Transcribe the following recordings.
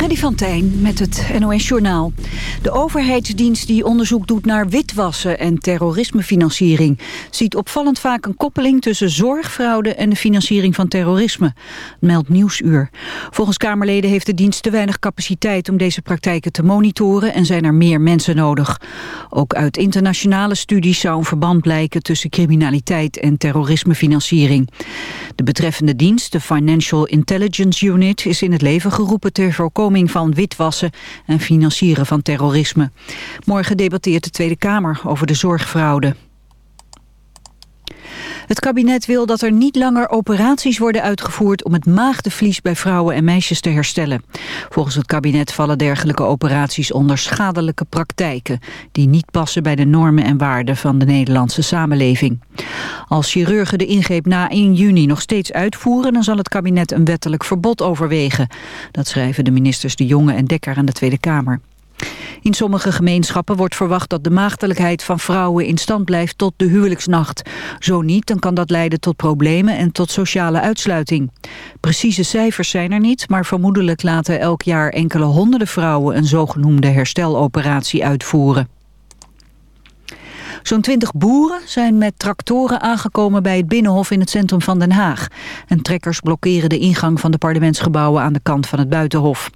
Freddy van Tijn met het NOS-journaal. De overheidsdienst die onderzoek doet naar witwassen en terrorismefinanciering... ziet opvallend vaak een koppeling tussen zorgfraude en de financiering van terrorisme, meldt Nieuwsuur. Volgens Kamerleden heeft de dienst te weinig capaciteit om deze praktijken te monitoren... en zijn er meer mensen nodig. Ook uit internationale studies zou een verband blijken tussen criminaliteit en terrorismefinanciering. De betreffende dienst, de Financial Intelligence Unit, is in het leven geroepen ter voorkoming van witwassen en financieren van terrorisme. Morgen debatteert de Tweede Kamer over de zorgfraude. Het kabinet wil dat er niet langer operaties worden uitgevoerd om het maagdenvlies bij vrouwen en meisjes te herstellen. Volgens het kabinet vallen dergelijke operaties onder schadelijke praktijken die niet passen bij de normen en waarden van de Nederlandse samenleving. Als chirurgen de ingreep na 1 juni nog steeds uitvoeren, dan zal het kabinet een wettelijk verbod overwegen. Dat schrijven de ministers De Jonge en Dekker aan de Tweede Kamer. In sommige gemeenschappen wordt verwacht dat de maagdelijkheid van vrouwen in stand blijft tot de huwelijksnacht. Zo niet, dan kan dat leiden tot problemen en tot sociale uitsluiting. Precieze cijfers zijn er niet, maar vermoedelijk laten elk jaar enkele honderden vrouwen een zogenoemde hersteloperatie uitvoeren. Zo'n twintig boeren zijn met tractoren aangekomen bij het Binnenhof in het centrum van Den Haag. En trekkers blokkeren de ingang van de parlementsgebouwen aan de kant van het Buitenhof.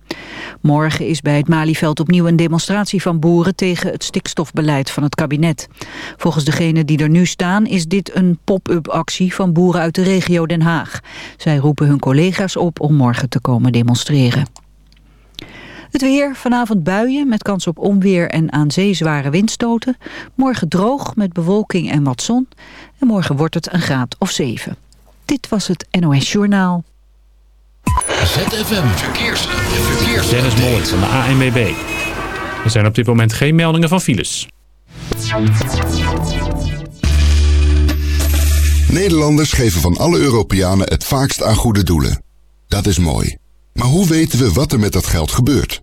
Morgen is bij het Malieveld opnieuw een demonstratie van boeren tegen het stikstofbeleid van het kabinet. Volgens degenen die er nu staan is dit een pop-up actie van boeren uit de regio Den Haag. Zij roepen hun collega's op om morgen te komen demonstreren. Het weer, vanavond buien met kans op onweer en aan zee zware windstoten. Morgen droog met bewolking en wat zon. En morgen wordt het een graad of 7. Dit was het NOS Journaal. ZFM Verkeers. Verkeers. Dennis Mooi van de ANWB. Er zijn op dit moment geen meldingen van files. Nederlanders geven van alle Europeanen het vaakst aan goede doelen. Dat is mooi. Maar hoe weten we wat er met dat geld gebeurt?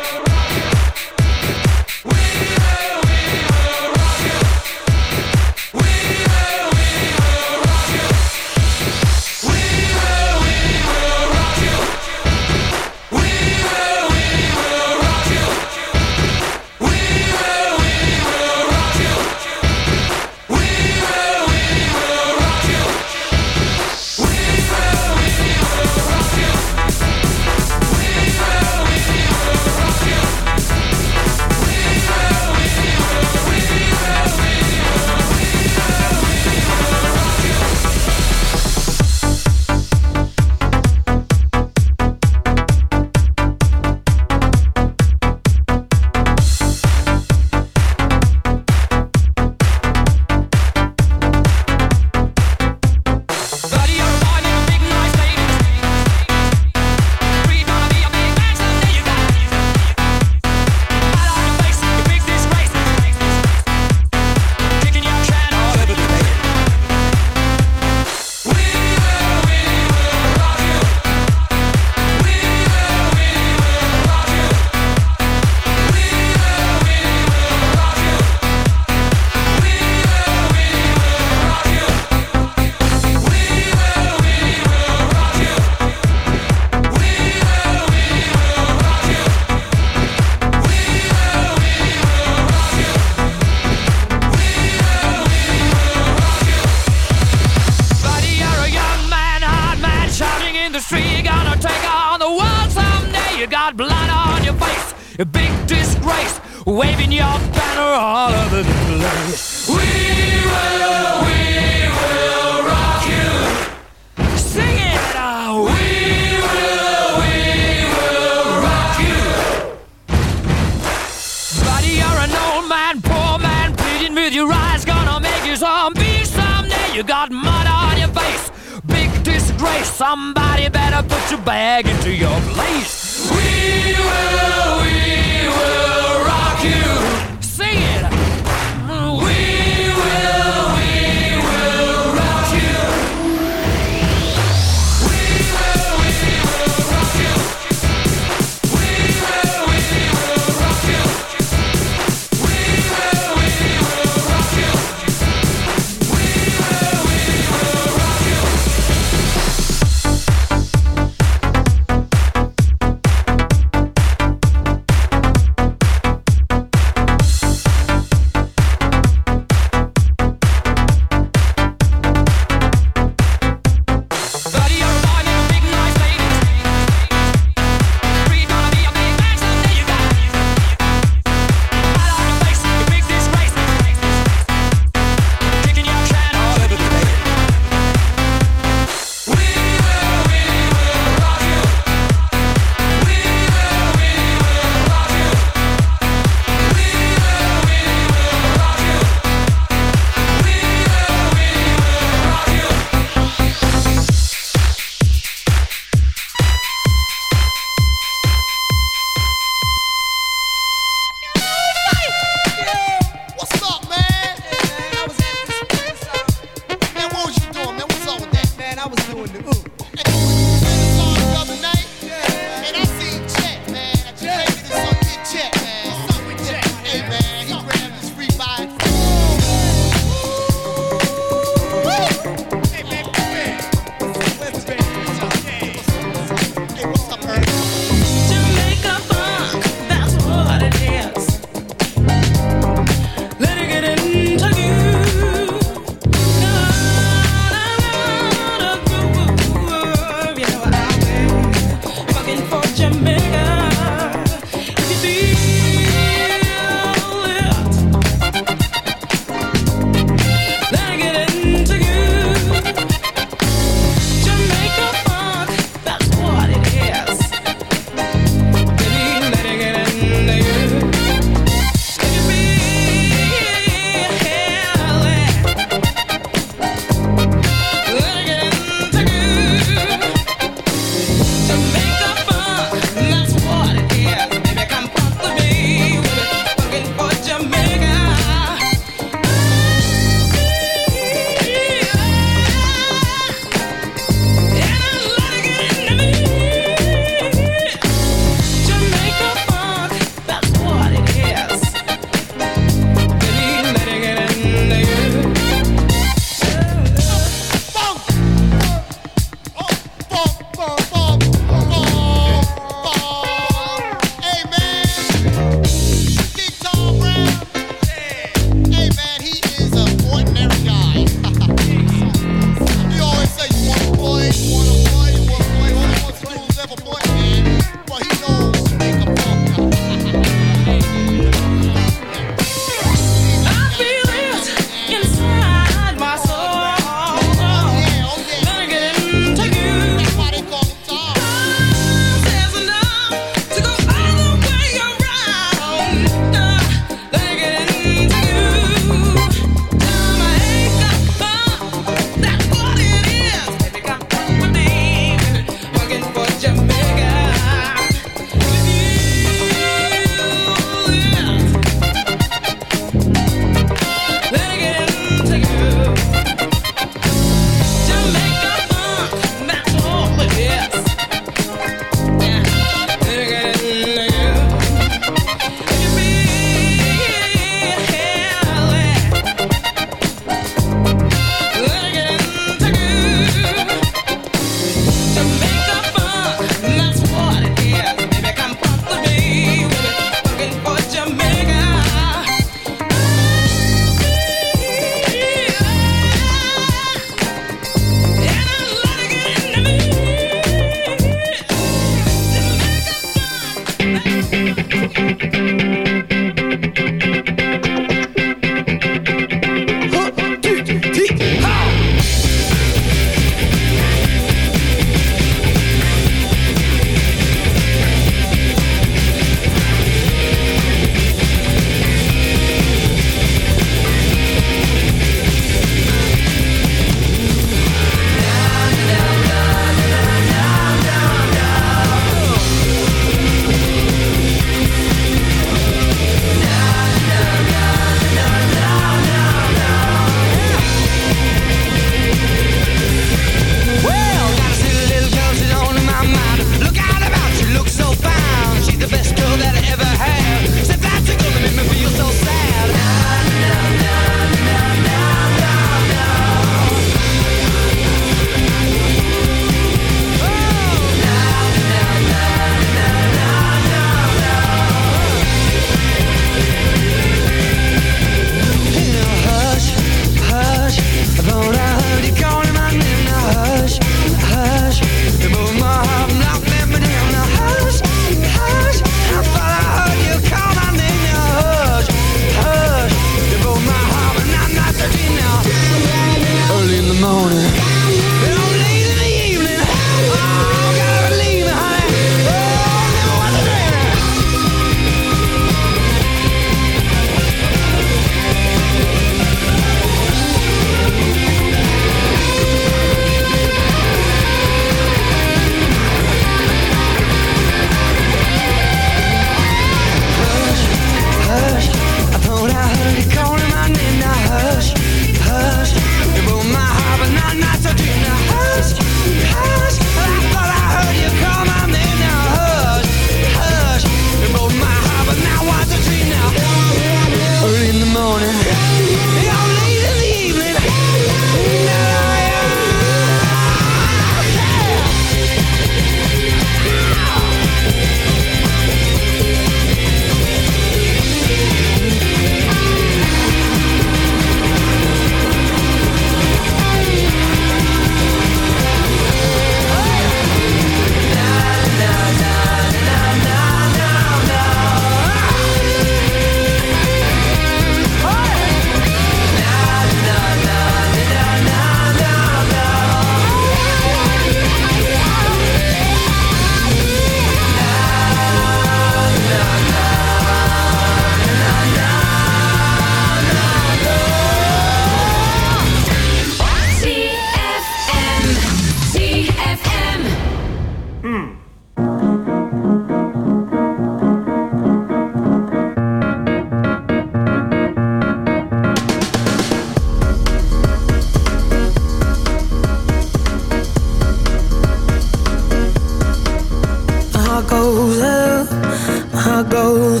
golden.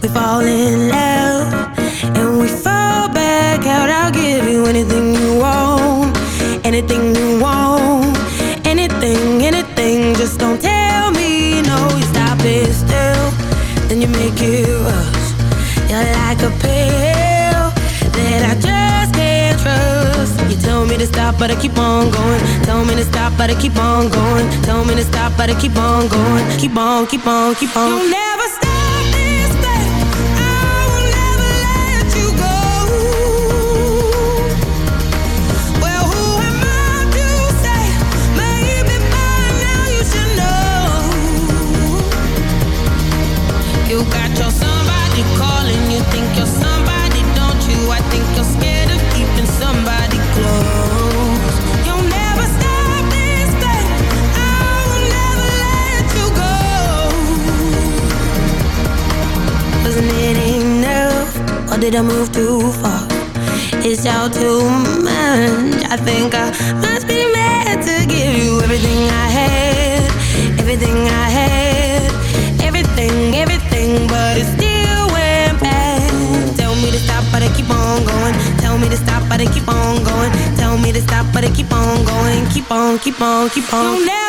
We fall in love and we fall back out. I'll give you anything you want, anything you want, anything, anything. Just don't tell me no. You stop it still, then you make it rush. You're like a pill that I just can't trust. You tell me to stop, but I keep on going. Tell me to stop, but I keep on going. Tell me to stop, but I keep on going. Keep on, keep on, keep on. You'll never did I move too far? It's all too much. I think I must be mad to give you everything I had, everything I had, everything, everything, but it's still me to stop, but I keep on going. Tell me to stop, but I keep on going. Tell me to stop, but I keep on going. Keep on, keep on, keep on. So now.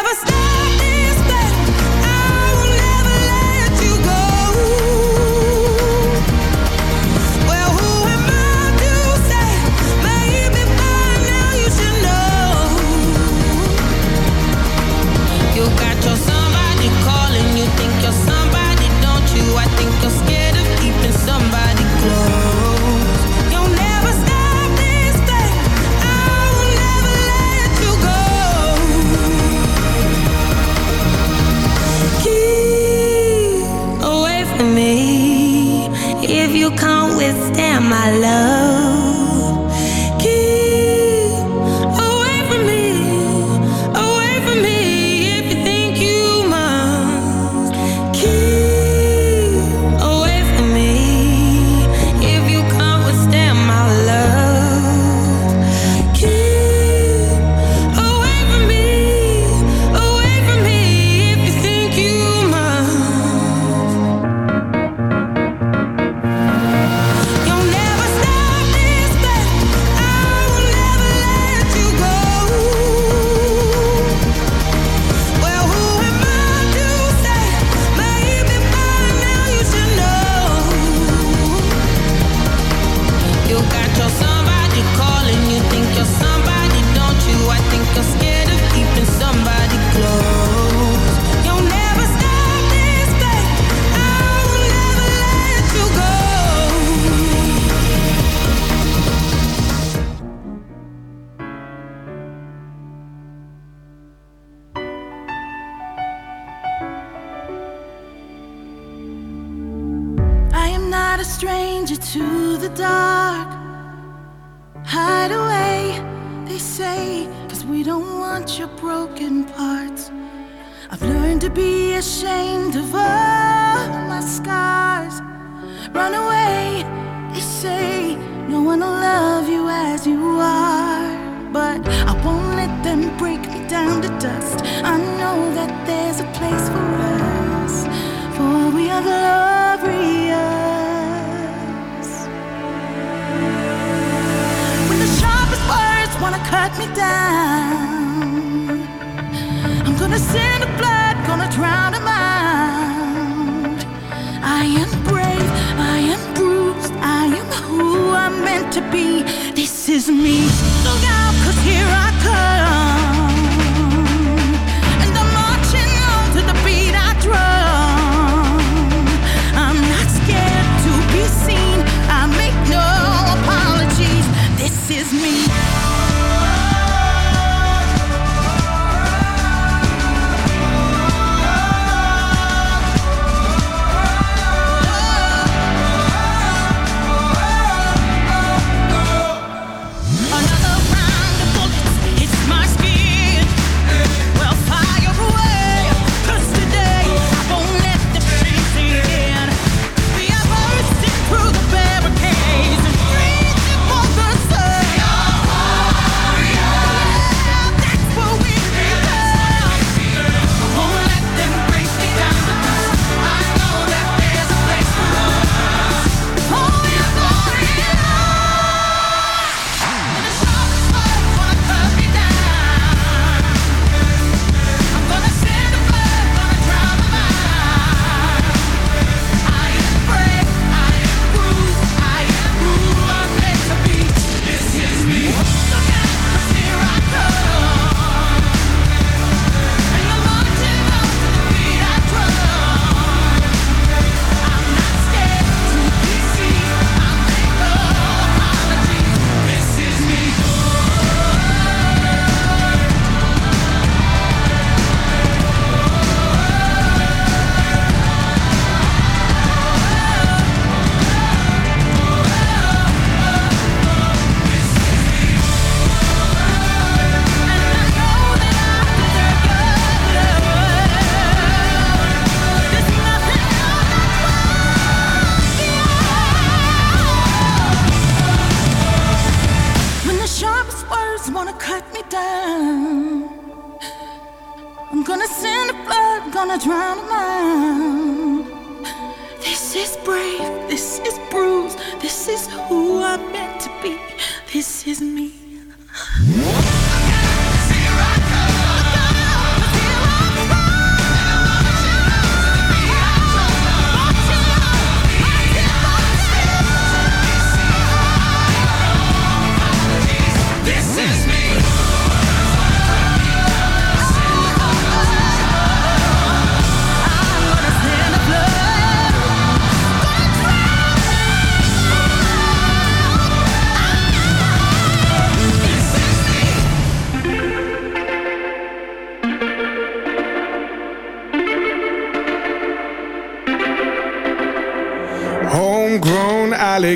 me.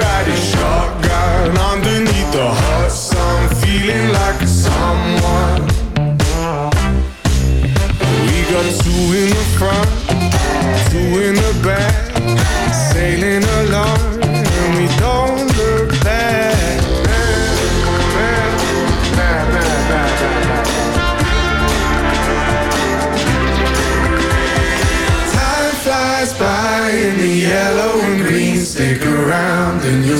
Riding shotgun underneath the hot sun, feeling like someone. We got two in the front, two in the back, sailing along,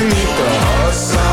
underneath the hot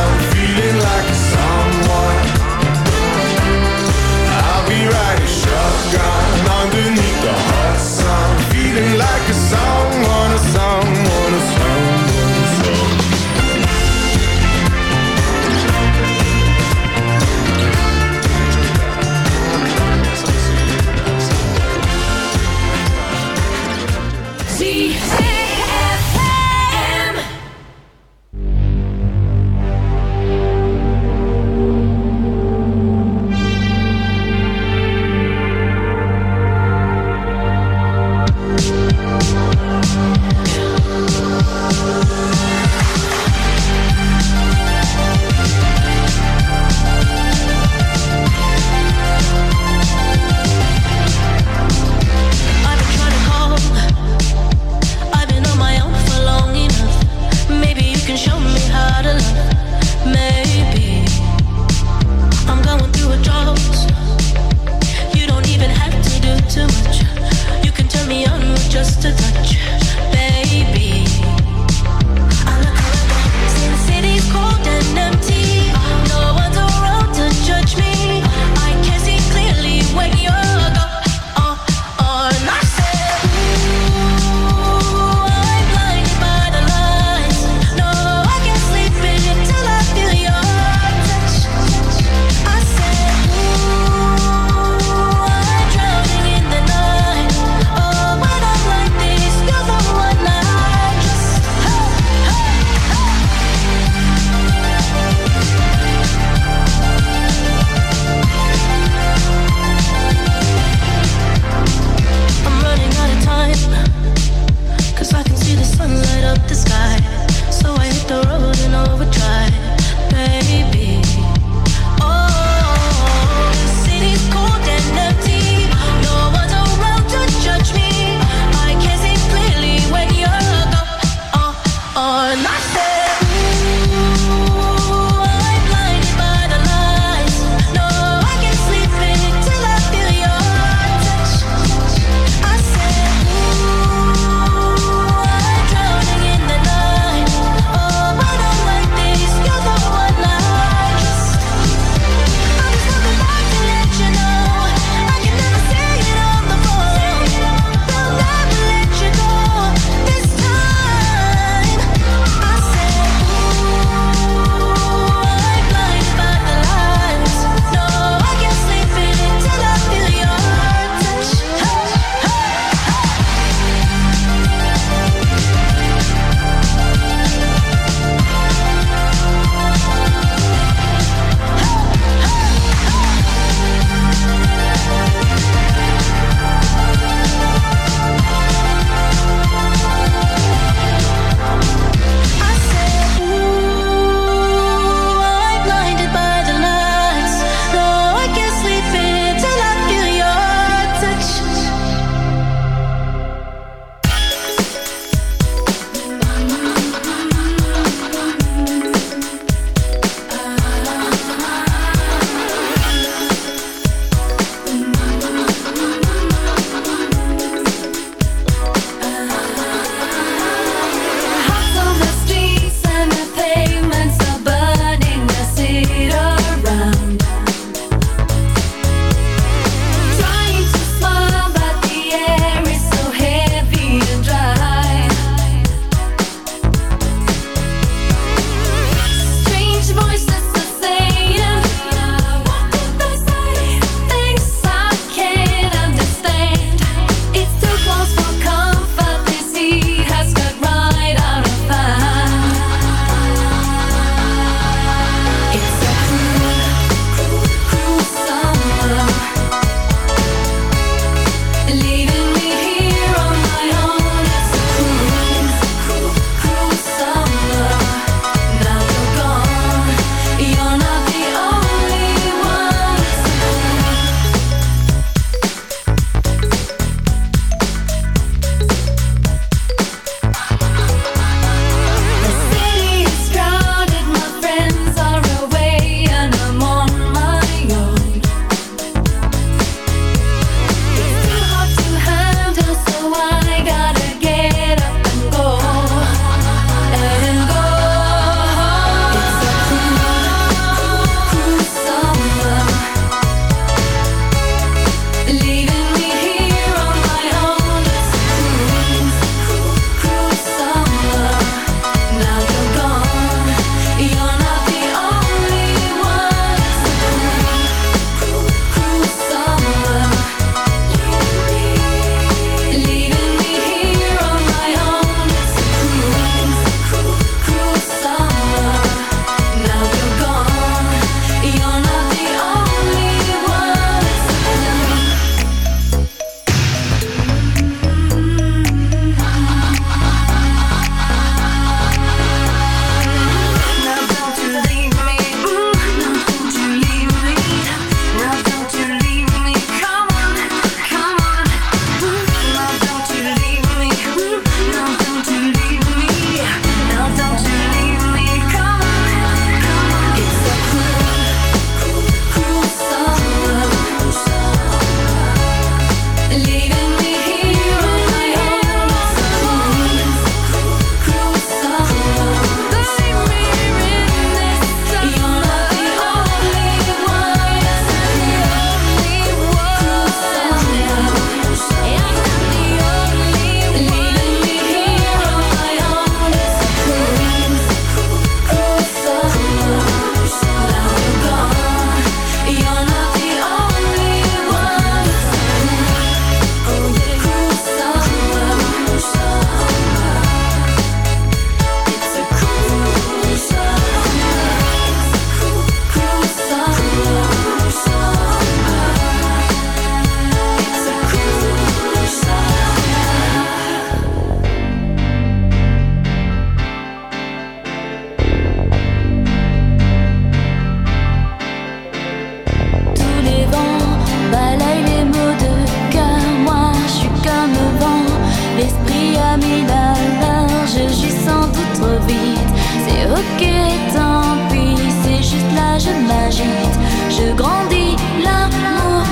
tant pis, c'est juste là, je m'agite, je grandis, l'amour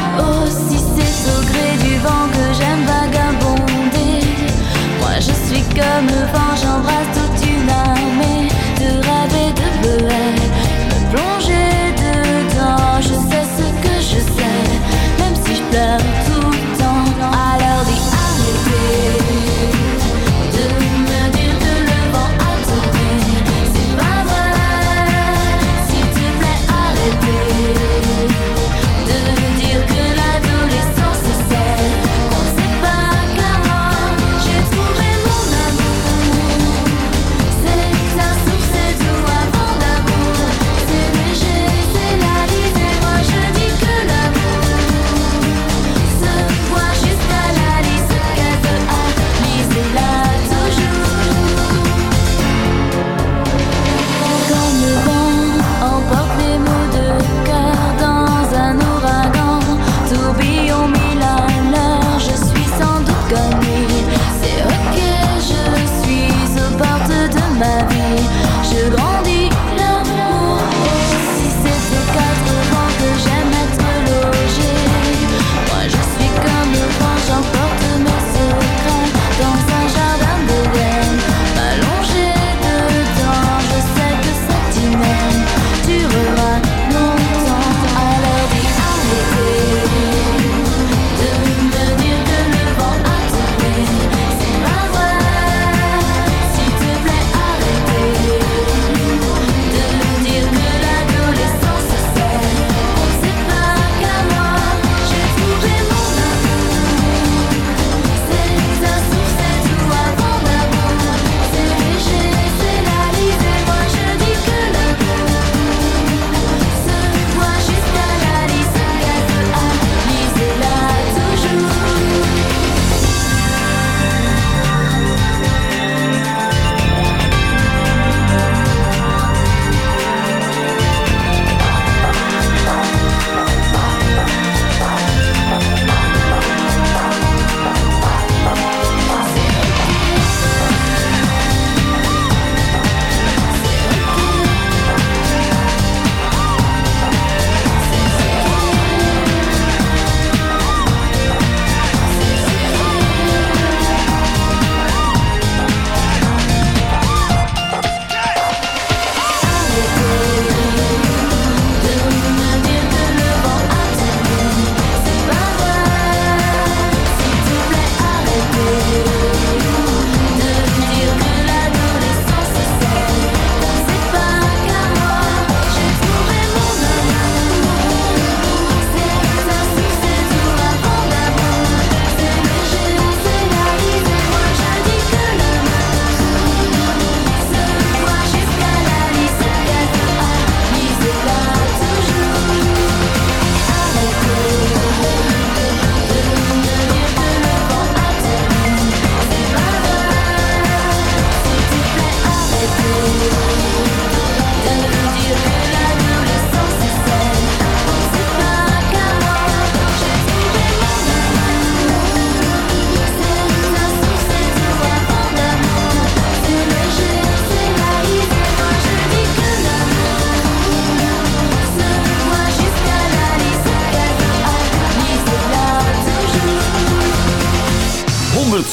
aussi, c'est au gré du vent que j'aime vagabonder. Moi je suis comme le vent, j'embrasse tout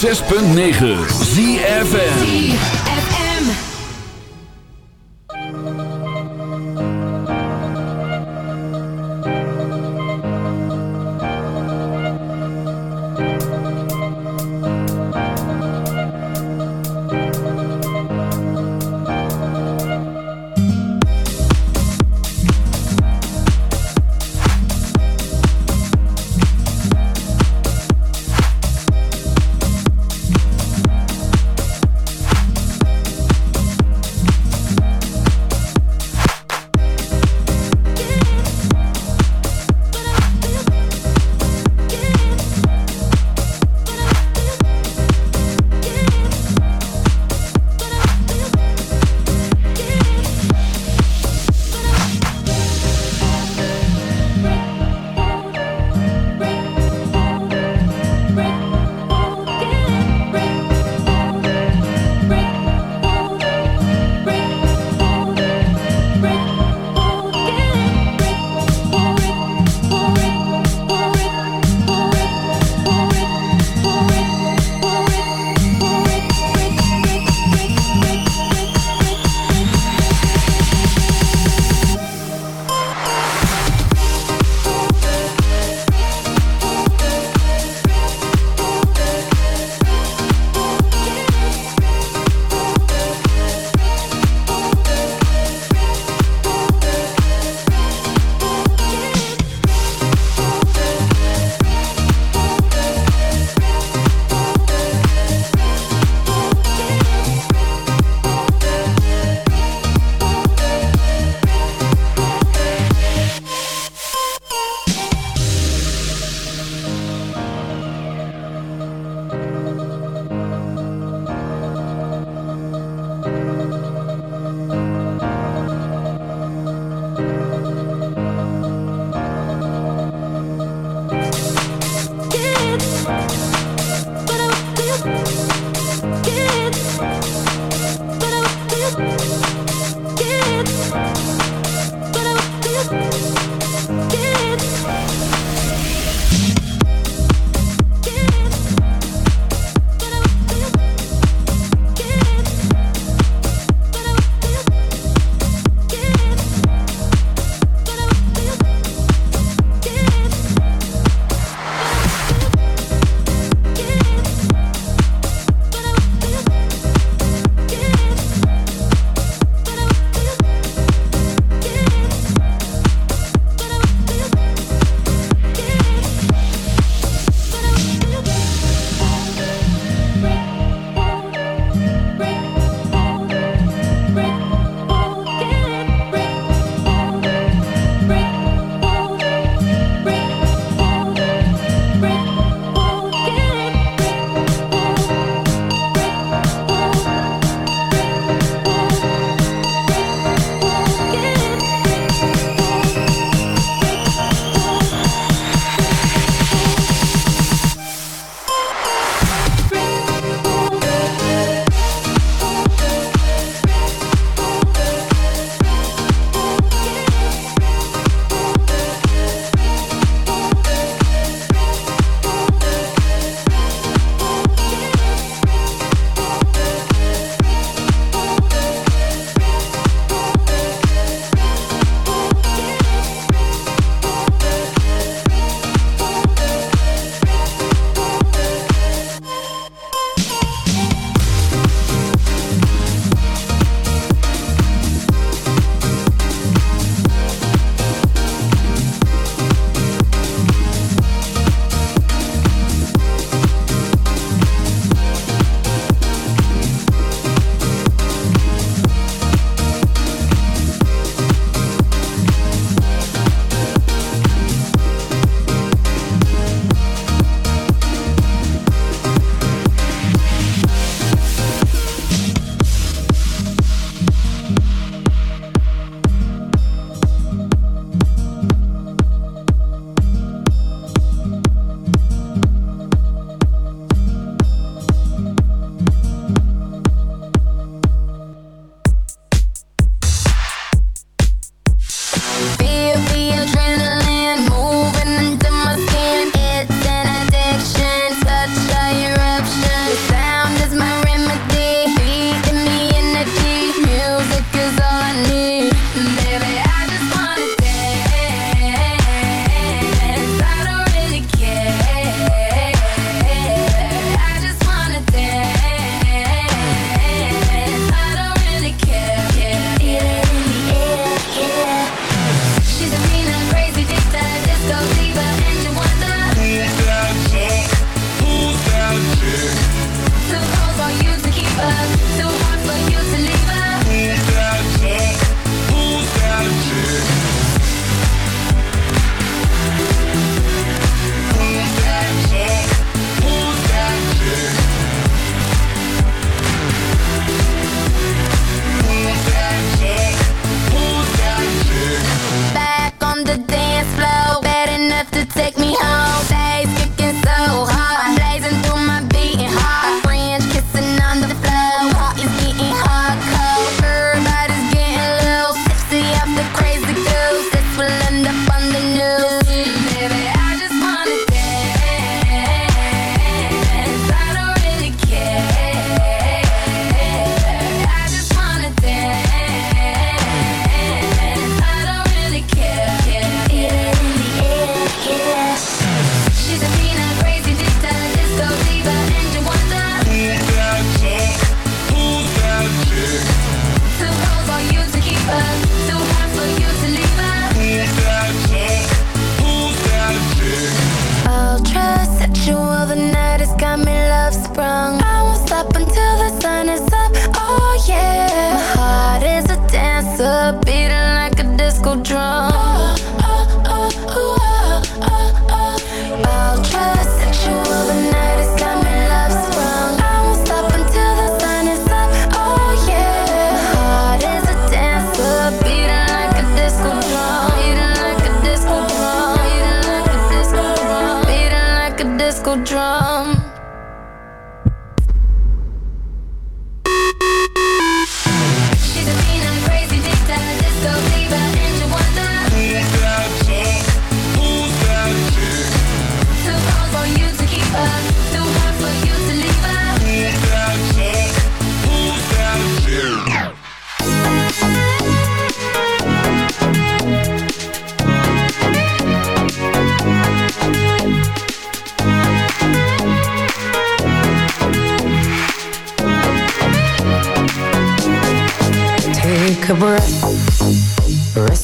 106.9 ZFN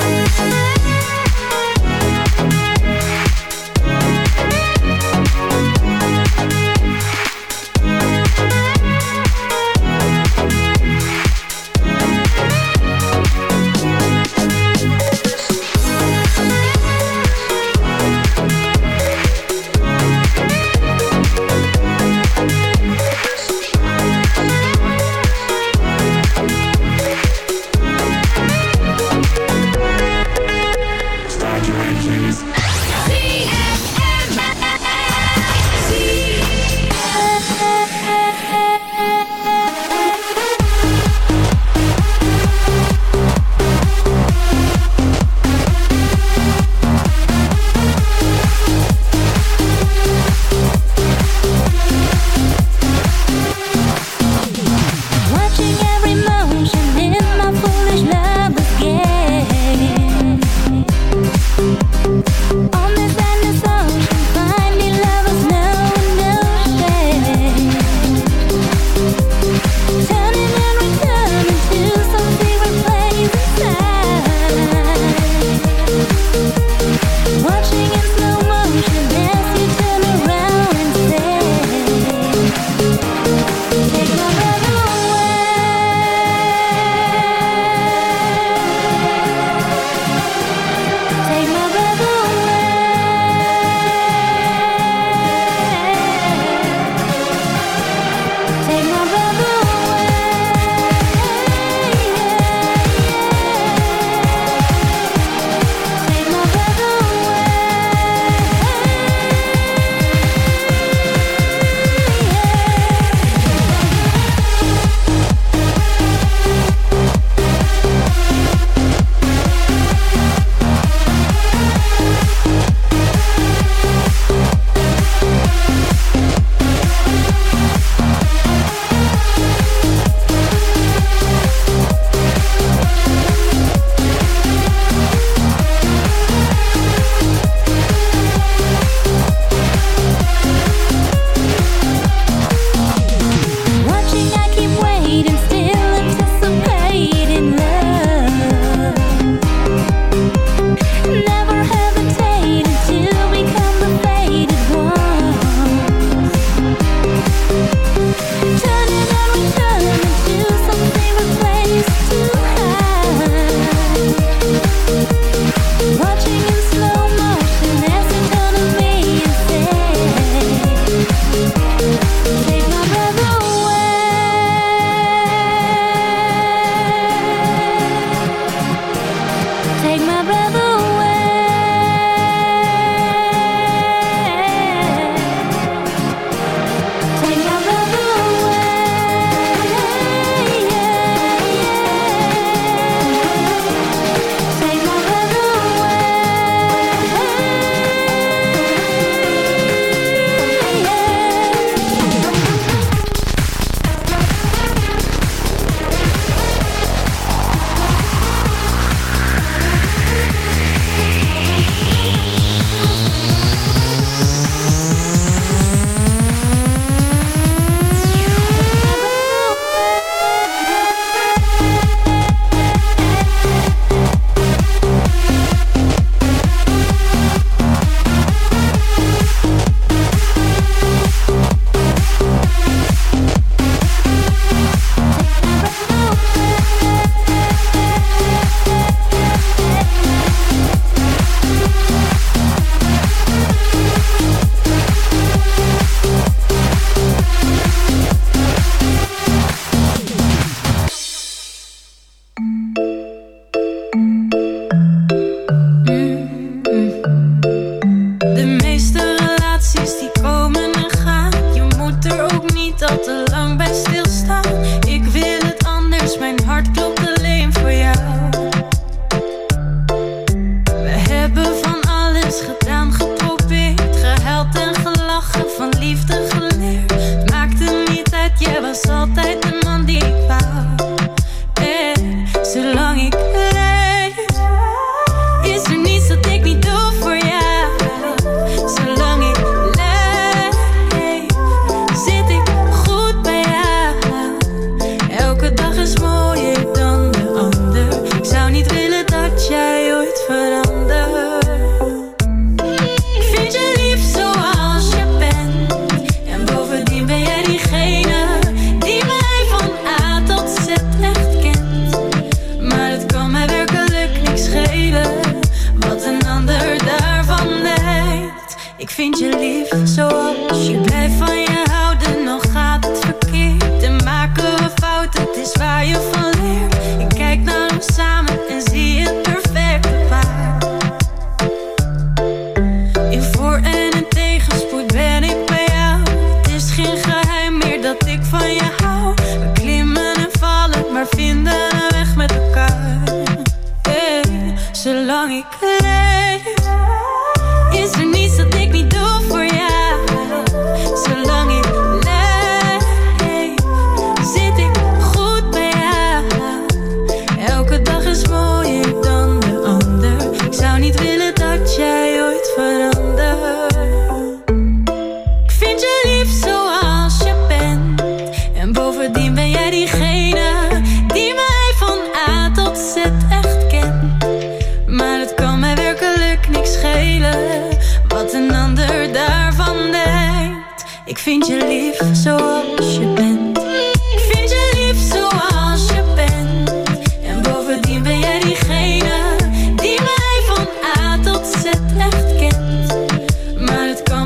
Música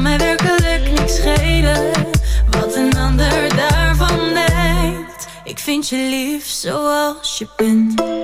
mij werkelijk niks schelen Wat een ander daarvan denkt. Ik vind je lief zoals je bent.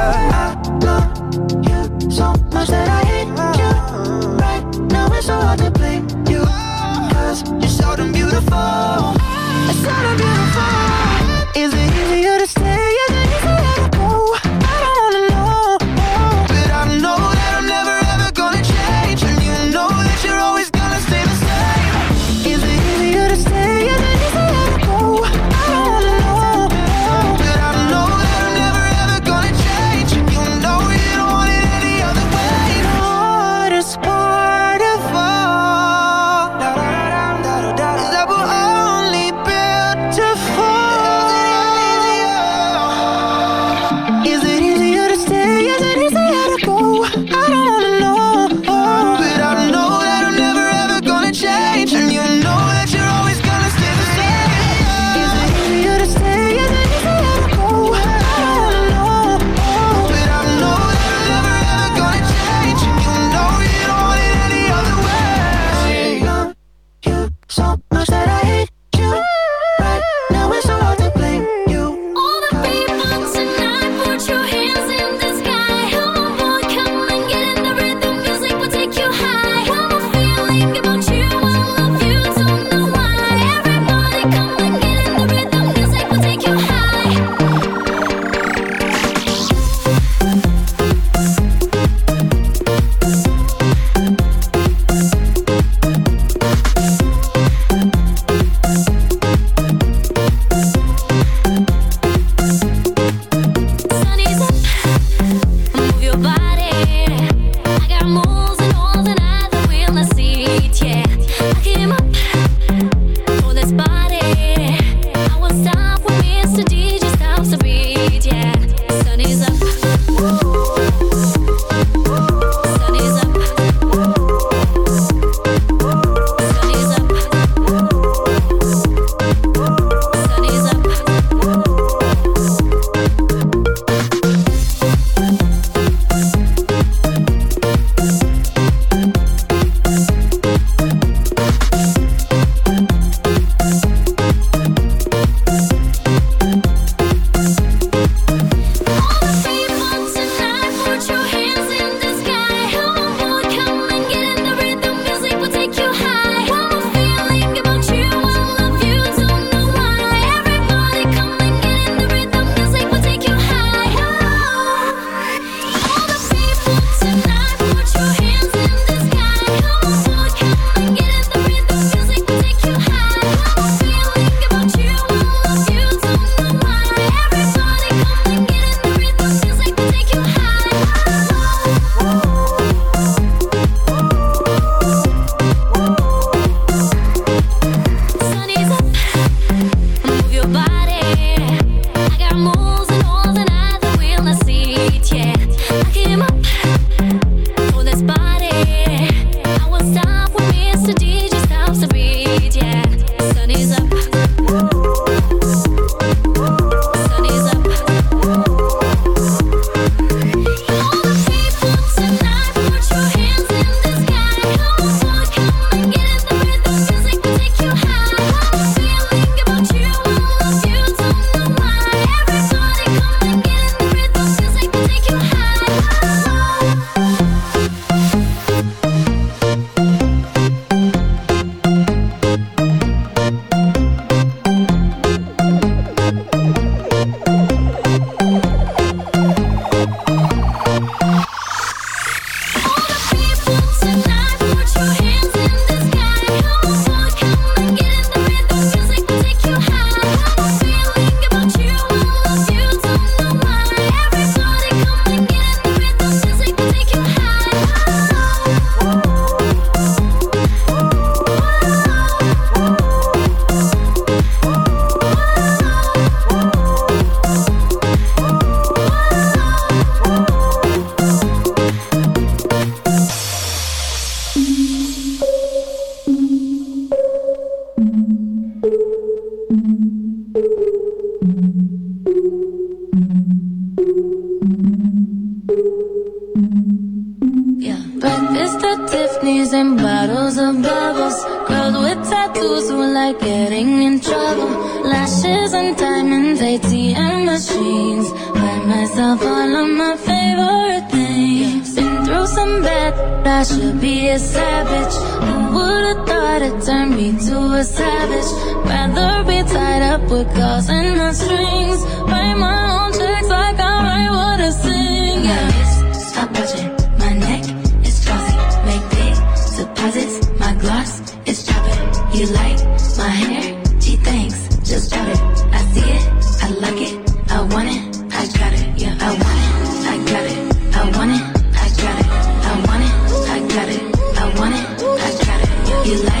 you like